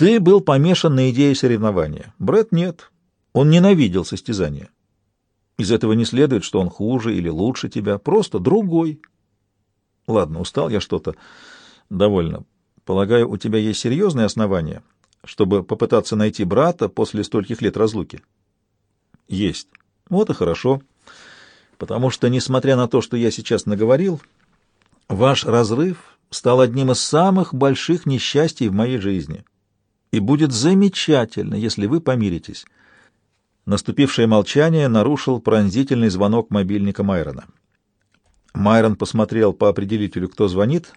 Ты был помешан на идее соревнования. Брэд нет. Он ненавидел состязания. Из этого не следует, что он хуже или лучше тебя, просто другой. Ладно, устал я что-то. Довольно. Полагаю, у тебя есть серьезные основания, чтобы попытаться найти брата после стольких лет разлуки? Есть. Вот и хорошо. Потому что, несмотря на то, что я сейчас наговорил, ваш разрыв стал одним из самых больших несчастий в моей жизни. И будет замечательно, если вы помиритесь. Наступившее молчание нарушил пронзительный звонок мобильника Майрона. Майрон посмотрел по определителю, кто звонит,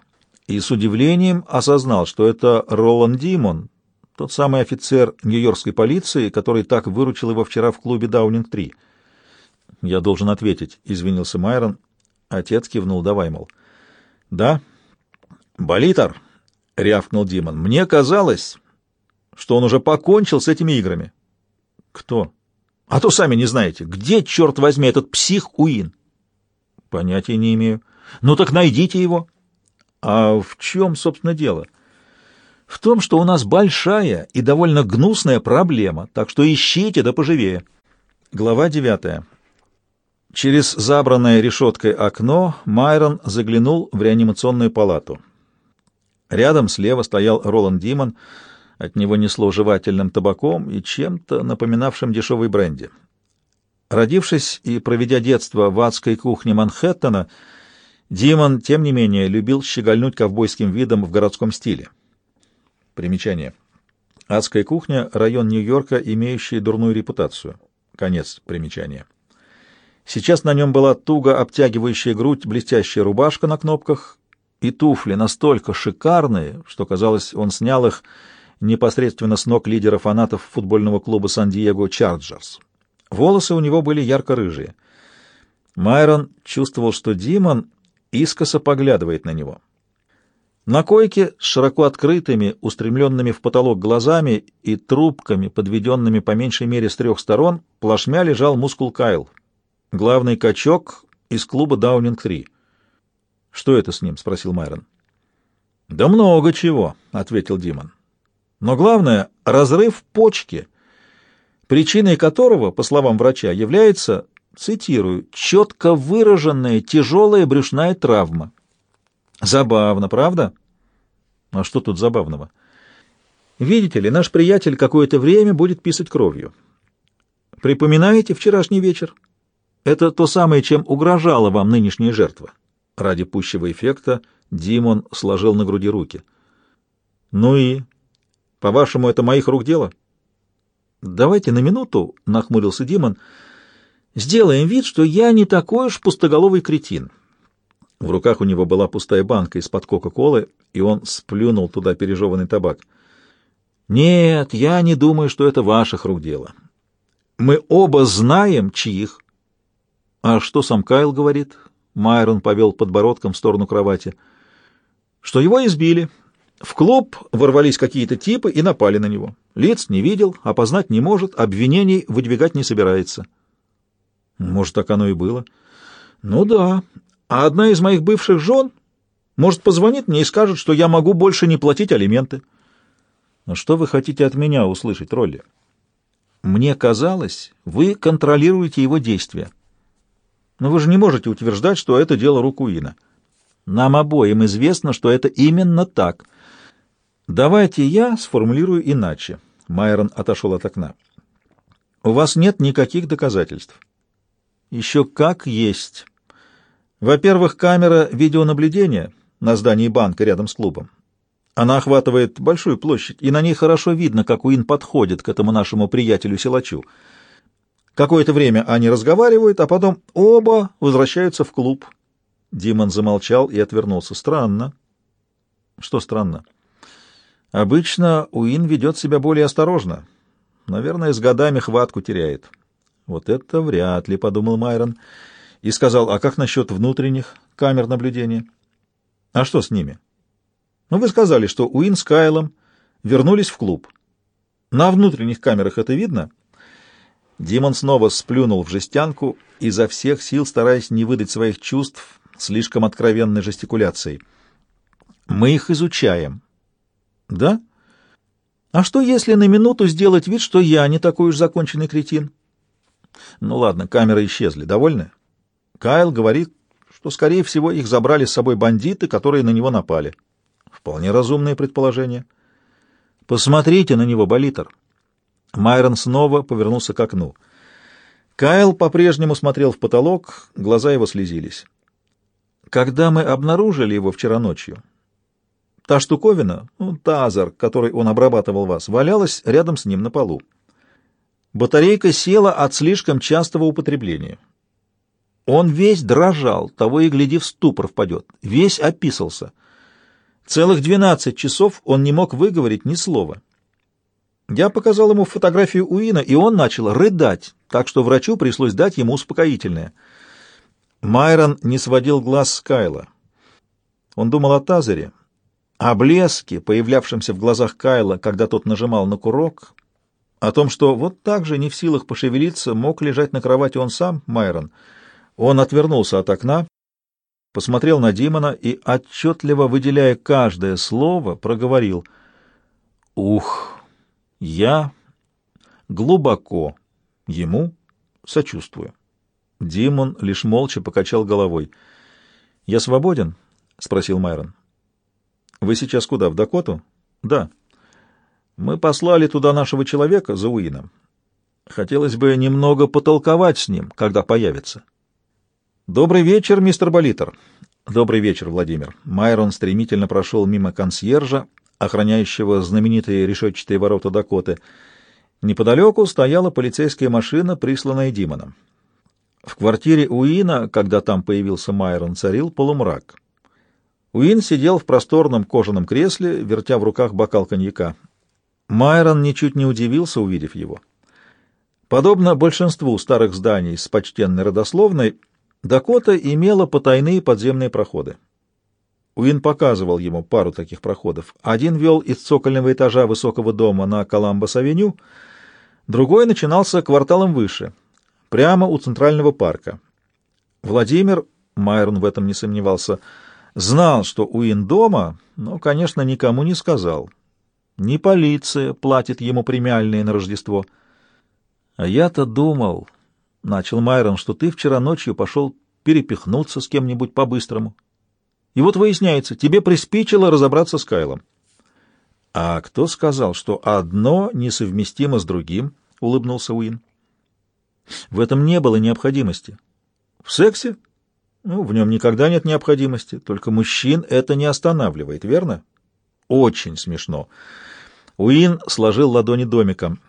и с удивлением осознал, что это Роланд Димон, тот самый офицер нью-йоркской полиции, который так выручил его вчера в клубе Даунинг-3. «Я должен ответить», — извинился Майрон. Отец кивнул, давай, мол. «Да?» «Болитер», — рявкнул Димон, — «мне казалось, что он уже покончил с этими играми». «Кто?» «А то сами не знаете. Где, черт возьми, этот псих Уин?» Понятия не имею. Ну так найдите его. А в чем, собственно, дело? В том, что у нас большая и довольно гнусная проблема, так что ищите да поживее. Глава девятая. Через забранное решеткой окно Майрон заглянул в реанимационную палату. Рядом слева стоял Роланд Димон, от него несло жевательным табаком и чем-то напоминавшим дешевый бренди. Родившись и проведя детство в адской кухне Манхэттена, Димон, тем не менее, любил щегольнуть ковбойским видом в городском стиле. Примечание. Адская кухня — район Нью-Йорка, имеющий дурную репутацию. Конец примечания. Сейчас на нем была туго обтягивающая грудь, блестящая рубашка на кнопках и туфли настолько шикарные, что, казалось, он снял их непосредственно с ног лидера фанатов футбольного клуба Сан-Диего «Чарджерс». Волосы у него были ярко-рыжие. Майрон чувствовал, что Димон искоса поглядывает на него. На койке с широко открытыми, устремленными в потолок глазами и трубками, подведенными по меньшей мере с трех сторон, плашмя лежал мускул Кайл, главный качок из клуба Даунинг-3. «Что это с ним?» — спросил Майрон. «Да много чего», — ответил Димон. «Но главное — разрыв почки» причиной которого, по словам врача, является, цитирую, четко выраженная тяжелая брюшная травма. Забавно, правда? А что тут забавного? Видите ли, наш приятель какое-то время будет писать кровью. Припоминаете вчерашний вечер? Это то самое, чем угрожала вам нынешняя жертва. Ради пущего эффекта Димон сложил на груди руки. Ну и, по-вашему, это моих рук дело? — «Давайте на минуту», — нахмурился Димон, — «сделаем вид, что я не такой уж пустоголовый кретин». В руках у него была пустая банка из-под Кока-Колы, и он сплюнул туда пережеванный табак. «Нет, я не думаю, что это ваших рук дело. Мы оба знаем, чьих». «А что сам Кайл говорит?» Майрон повел подбородком в сторону кровати. «Что его избили, в клуб ворвались какие-то типы и напали на него. Лиц не видел, опознать не может, обвинений выдвигать не собирается. Может, так оно и было. Ну да. А одна из моих бывших жен, может, позвонит мне и скажет, что я могу больше не платить алименты. Но что вы хотите от меня услышать, Ролли? Мне казалось, вы контролируете его действия. Но вы же не можете утверждать, что это дело рук Уина. Нам обоим известно, что это именно так — Давайте я сформулирую иначе. Майрон отошел от окна. У вас нет никаких доказательств. Еще как есть. Во-первых, камера видеонаблюдения на здании банка рядом с клубом. Она охватывает большую площадь, и на ней хорошо видно, как Уин подходит к этому нашему приятелю-силачу. Какое-то время они разговаривают, а потом оба возвращаются в клуб. Димон замолчал и отвернулся. Странно. Что странно? Обычно Уин ведет себя более осторожно. Наверное, с годами хватку теряет. Вот это вряд ли, — подумал Майрон. И сказал, а как насчет внутренних камер наблюдения? А что с ними? Ну, вы сказали, что Уин с Кайлом вернулись в клуб. На внутренних камерах это видно? Димон снова сплюнул в жестянку, изо всех сил стараясь не выдать своих чувств слишком откровенной жестикуляцией. Мы их изучаем. Да? А что, если на минуту сделать вид, что я не такой уж законченный кретин? Ну ладно, камеры исчезли. Довольны? Кайл говорит, что, скорее всего, их забрали с собой бандиты, которые на него напали. Вполне разумное предположение. Посмотрите на него, Болитер. Майрон снова повернулся к окну. Кайл по-прежнему смотрел в потолок, глаза его слезились. Когда мы обнаружили его вчера ночью, та штуковина, ну, тазер, который он обрабатывал вас, валялась рядом с ним на полу. Батарейка села от слишком частого употребления. Он весь дрожал, того и гляди в ступор впадет, весь описался. Целых двенадцать часов он не мог выговорить ни слова. Я показал ему фотографию Уина, и он начал рыдать, так что врачу пришлось дать ему успокоительное. Майрон не сводил глаз с Кайла. Он думал о Тазере, о блеске, появлявшемся в глазах Кайла, когда тот нажимал на курок, о том, что вот так же не в силах пошевелиться мог лежать на кровати он сам, Майрон. Он отвернулся от окна, посмотрел на Димона и, отчетливо выделяя каждое слово, проговорил «Ух!» Я глубоко ему сочувствую. Димон лишь молча покачал головой. «Я свободен?» — спросил Майрон. «Вы сейчас куда, в Дакоту?» «Да. Мы послали туда нашего человека за Уином. Хотелось бы немного потолковать с ним, когда появится». «Добрый вечер, мистер Болитер». «Добрый вечер, Владимир». Майрон стремительно прошел мимо консьержа, охраняющего знаменитые решетчатые ворота Дакоты. Неподалеку стояла полицейская машина, присланная Димоном. В квартире Уина, когда там появился Майрон, царил полумрак. Уин сидел в просторном кожаном кресле, вертя в руках бокал коньяка. Майрон ничуть не удивился, увидев его. Подобно большинству старых зданий с почтенной родословной, Дакота имела потайные подземные проходы. Уин показывал ему пару таких проходов. Один вел из цокольного этажа высокого дома на Коламбос-авеню, другой начинался кварталом выше, прямо у Центрального парка. Владимир, Майрон в этом не сомневался, знал, что Уин дома, но, конечно, никому не сказал. Не полиция платит ему премиальные на Рождество. — А я-то думал, — начал Майрон, — что ты вчера ночью пошел перепихнуться с кем-нибудь по-быстрому. И вот выясняется, тебе приспичило разобраться с Кайлом. — А кто сказал, что одно несовместимо с другим? — улыбнулся Уин. — В этом не было необходимости. — В сексе? Ну, в нем никогда нет необходимости, только мужчин это не останавливает, верно? — Очень смешно. Уин сложил ладони домиком.